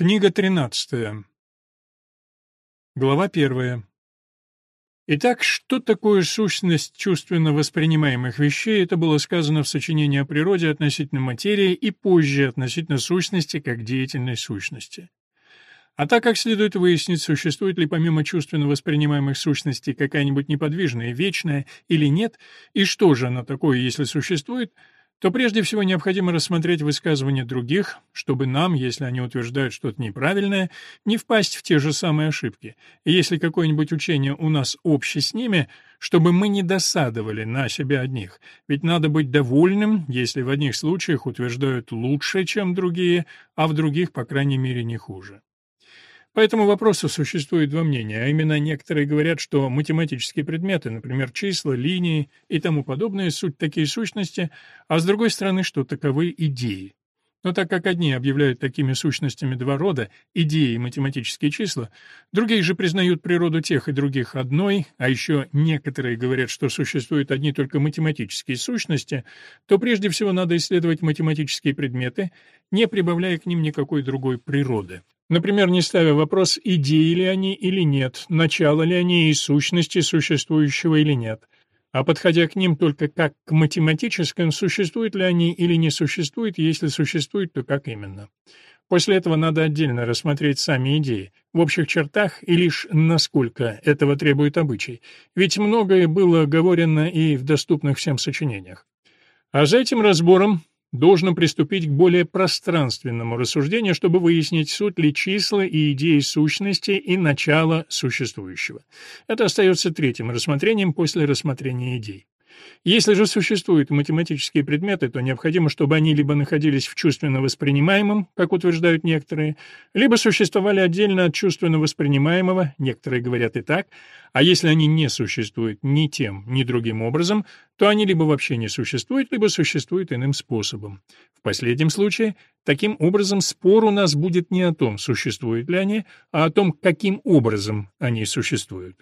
Книга 13. Глава 1. Итак, что такое сущность чувственно воспринимаемых вещей, это было сказано в сочинении о природе относительно материи и позже относительно сущности как деятельной сущности. А так как следует выяснить, существует ли помимо чувственно воспринимаемых сущностей какая-нибудь неподвижная, вечная или нет, и что же она такое, если существует – то прежде всего необходимо рассмотреть высказывания других, чтобы нам, если они утверждают что-то неправильное, не впасть в те же самые ошибки. И если какое-нибудь учение у нас общее с ними, чтобы мы не досадовали на себя одних. Ведь надо быть довольным, если в одних случаях утверждают лучше, чем другие, а в других, по крайней мере, не хуже. По этому вопросу существует два мнения, а именно некоторые говорят, что математические предметы, например, числа, линии и тому подобное, суть такие сущности, а с другой стороны, что таковы идеи. Но так как одни объявляют такими сущностями два рода — идеи и математические числа, другие же признают природу тех и других одной, а еще некоторые говорят, что существуют одни только математические сущности, то прежде всего надо исследовать математические предметы, не прибавляя к ним никакой другой природы. Например, не ставя вопрос, идеи ли они или нет, начало ли они и сущности существующего или нет, а подходя к ним только как к математическим, существуют ли они или не существуют, если существуют, то как именно. После этого надо отдельно рассмотреть сами идеи, в общих чертах и лишь насколько этого требует обычай, ведь многое было говорено и в доступных всем сочинениях. А за этим разбором должно приступить к более пространственному рассуждению, чтобы выяснить, суть ли числа и идеи сущности и начала существующего. Это остается третьим рассмотрением после рассмотрения идей. Если же существуют математические предметы, то необходимо, чтобы они либо находились в чувственно воспринимаемом, как утверждают некоторые, либо существовали отдельно от чувственно воспринимаемого, некоторые говорят и так, а если они не существуют ни тем, ни другим образом, то они либо вообще не существуют, либо существуют иным способом. В последнем случае, таким образом, спор у нас будет не о том, существуют ли они, а о том, каким образом они существуют.